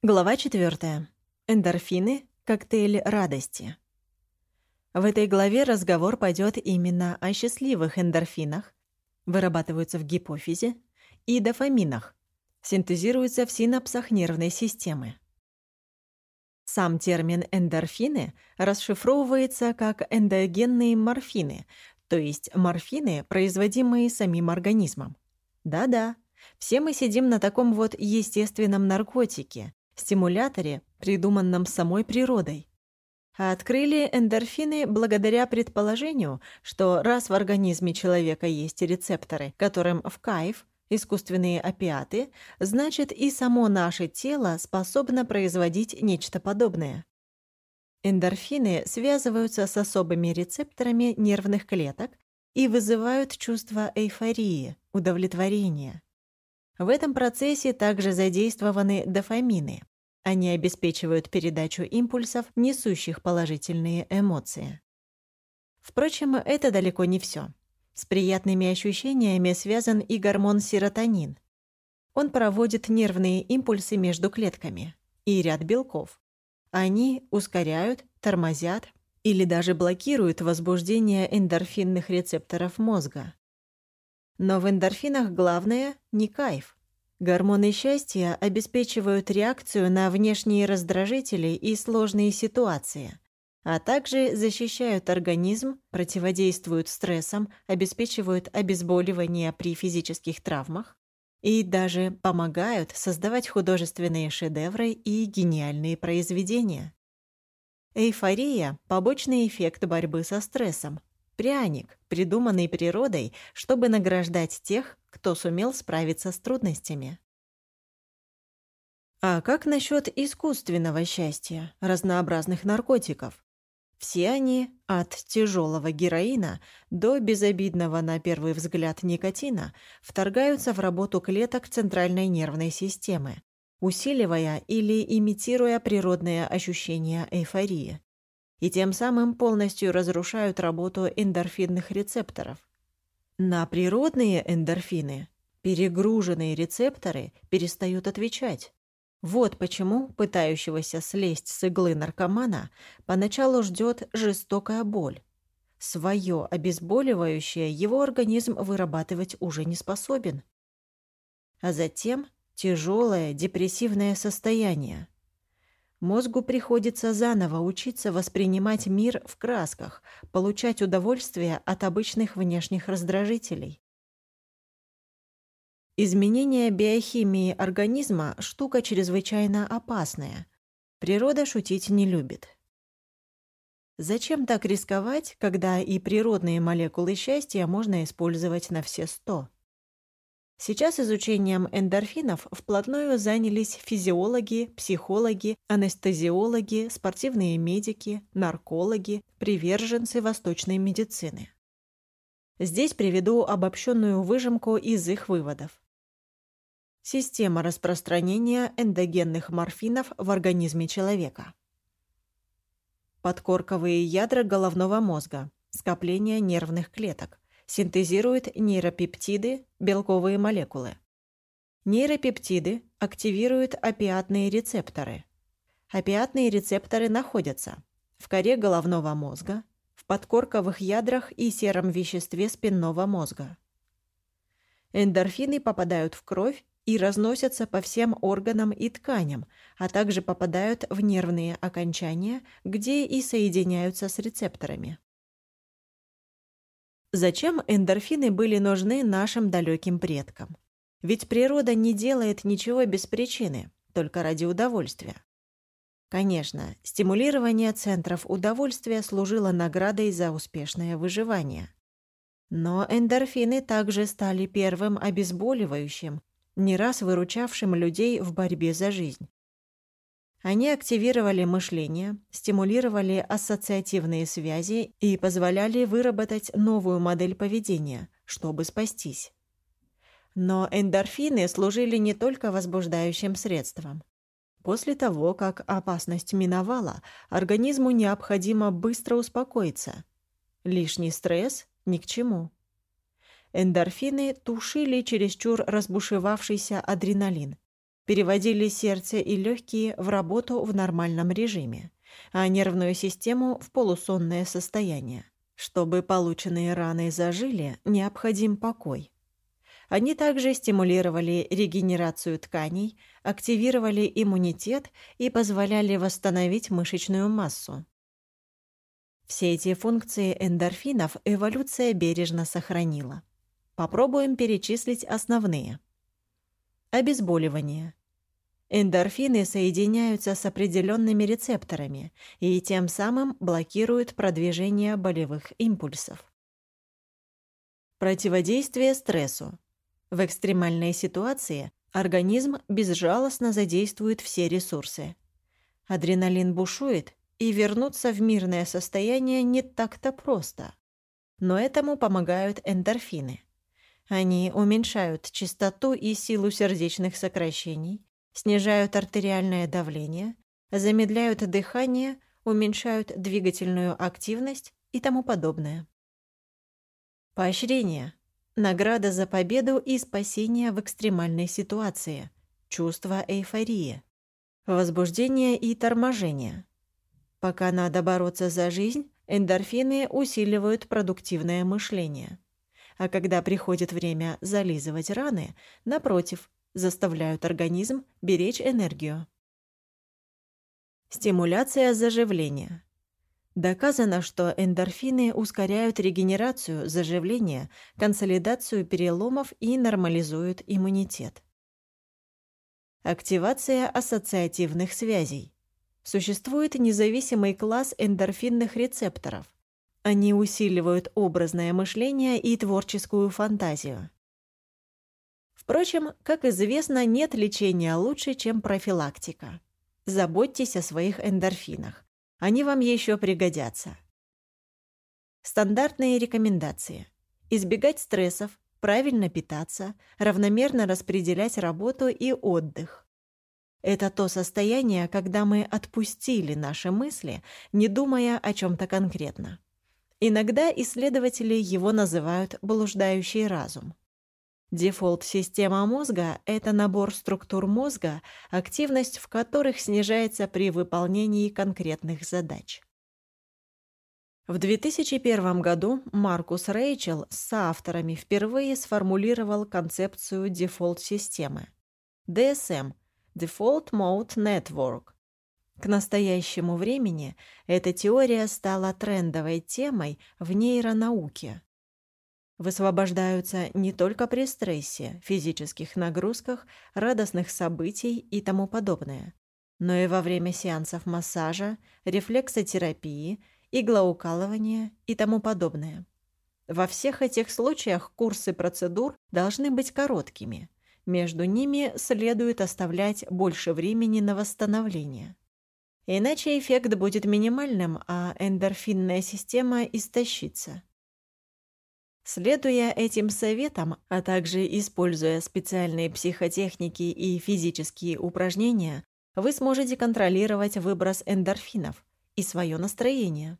Глава 4. Эндорфины. Коктейль радости. В этой главе разговор пойдет именно о счастливых эндорфинах, вырабатываются в гипофизе, и дофаминах, синтезируются в синапсах нервной системы. Сам термин эндорфины расшифровывается как эндогенные морфины, то есть морфины, производимые самим организмом. Да-да, все мы сидим на таком вот естественном наркотике, стимуляторе, придуманном самой природой. А открыли эндорфины благодаря предположению, что раз в организме человека есть рецепторы, которым в кайф, искусственные опиаты, значит и само наше тело способно производить нечто подобное. Эндорфины связываются с особыми рецепторами нервных клеток и вызывают чувство эйфории, удовлетворения. В этом процессе также задействованы дофамины. Они обеспечивают передачу импульсов, несущих положительные эмоции. Впрочем, это далеко не все. С приятными ощущениями связан и гормон серотонин. Он проводит нервные импульсы между клетками и ряд белков. Они ускоряют, тормозят или даже блокируют возбуждение эндорфинных рецепторов мозга. Но в эндорфинах главное – не кайф. Гормоны счастья обеспечивают реакцию на внешние раздражители и сложные ситуации, а также защищают организм, противодействуют стрессам, обеспечивают обезболивание при физических травмах и даже помогают создавать художественные шедевры и гениальные произведения. Эйфория – побочный эффект борьбы со стрессом, Пряник, придуманный природой, чтобы награждать тех, кто сумел справиться с трудностями. А как насчет искусственного счастья, разнообразных наркотиков? Все они, от тяжелого героина до безобидного на первый взгляд никотина, вторгаются в работу клеток центральной нервной системы, усиливая или имитируя природные ощущения эйфории и тем самым полностью разрушают работу эндорфинных рецепторов. На природные эндорфины перегруженные рецепторы перестают отвечать. Вот почему пытающегося слезть с иглы наркомана поначалу ждет жестокая боль. Своё обезболивающее его организм вырабатывать уже не способен. А затем тяжелое депрессивное состояние – Мозгу приходится заново учиться воспринимать мир в красках, получать удовольствие от обычных внешних раздражителей. Изменение биохимии организма – штука чрезвычайно опасная. Природа шутить не любит. Зачем так рисковать, когда и природные молекулы счастья можно использовать на все сто? Сейчас изучением эндорфинов вплотную занялись физиологи, психологи, анестезиологи, спортивные медики, наркологи, приверженцы восточной медицины. Здесь приведу обобщенную выжимку из их выводов. Система распространения эндогенных морфинов в организме человека. Подкорковые ядра головного мозга, скопление нервных клеток – синтезирует нейропептиды, белковые молекулы. Нейропептиды активируют опиатные рецепторы. Опиатные рецепторы находятся в коре головного мозга, в подкорковых ядрах и сером веществе спинного мозга. Эндорфины попадают в кровь и разносятся по всем органам и тканям, а также попадают в нервные окончания, где и соединяются с рецепторами. Зачем эндорфины были нужны нашим далеким предкам? Ведь природа не делает ничего без причины, только ради удовольствия. Конечно, стимулирование центров удовольствия служило наградой за успешное выживание. Но эндорфины также стали первым обезболивающим, не раз выручавшим людей в борьбе за жизнь. Они активировали мышление, стимулировали ассоциативные связи и позволяли выработать новую модель поведения, чтобы спастись. Но эндорфины служили не только возбуждающим средством. После того, как опасность миновала, организму необходимо быстро успокоиться. Лишний стресс ни к чему. Эндорфины тушили чересчур разбушевавшийся адреналин, переводили сердце и легкие в работу в нормальном режиме, а нервную систему в полусонное состояние. Чтобы полученные раны зажили, необходим покой. Они также стимулировали регенерацию тканей, активировали иммунитет и позволяли восстановить мышечную массу. Все эти функции эндорфинов эволюция бережно сохранила. Попробуем перечислить основные. Обезболивание. Эндорфины соединяются с определенными рецепторами и тем самым блокируют продвижение болевых импульсов. Противодействие стрессу. В экстремальной ситуации организм безжалостно задействует все ресурсы. Адреналин бушует, и вернуться в мирное состояние не так-то просто. Но этому помогают эндорфины. Они уменьшают частоту и силу сердечных сокращений, снижают артериальное давление, замедляют дыхание, уменьшают двигательную активность и тому подобное. Поощрение. Награда за победу и спасение в экстремальной ситуации. Чувство эйфории. Возбуждение и торможение. Пока надо бороться за жизнь, эндорфины усиливают продуктивное мышление. А когда приходит время зализывать раны, напротив, заставляют организм беречь энергию. Стимуляция заживления. Доказано, что эндорфины ускоряют регенерацию, заживление, консолидацию переломов и нормализуют иммунитет. Активация ассоциативных связей. Существует независимый класс эндорфинных рецепторов. Они усиливают образное мышление и творческую фантазию. Впрочем, как известно, нет лечения лучше, чем профилактика. Заботьтесь о своих эндорфинах. Они вам еще пригодятся. Стандартные рекомендации. Избегать стрессов, правильно питаться, равномерно распределять работу и отдых. Это то состояние, когда мы отпустили наши мысли, не думая о чем-то конкретно. Иногда исследователи его называют блуждающий разум. Дефолт-система мозга – это набор структур мозга, активность в которых снижается при выполнении конкретных задач. В 2001 году Маркус Рейчел с соавторами впервые сформулировал концепцию дефолт-системы – DSM – Default Mode Network. К настоящему времени эта теория стала трендовой темой в нейронауке. Высвобождаются не только при стрессе, физических нагрузках, радостных событий и тому подобное, но и во время сеансов массажа, рефлексотерапии, иглоукалывания и тому подобное. Во всех этих случаях курсы процедур должны быть короткими – между ними следует оставлять больше времени на восстановление. Иначе эффект будет минимальным, а эндорфинная система истощится. Следуя этим советам, а также используя специальные психотехники и физические упражнения, вы сможете контролировать выброс эндорфинов и свое настроение.